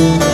you.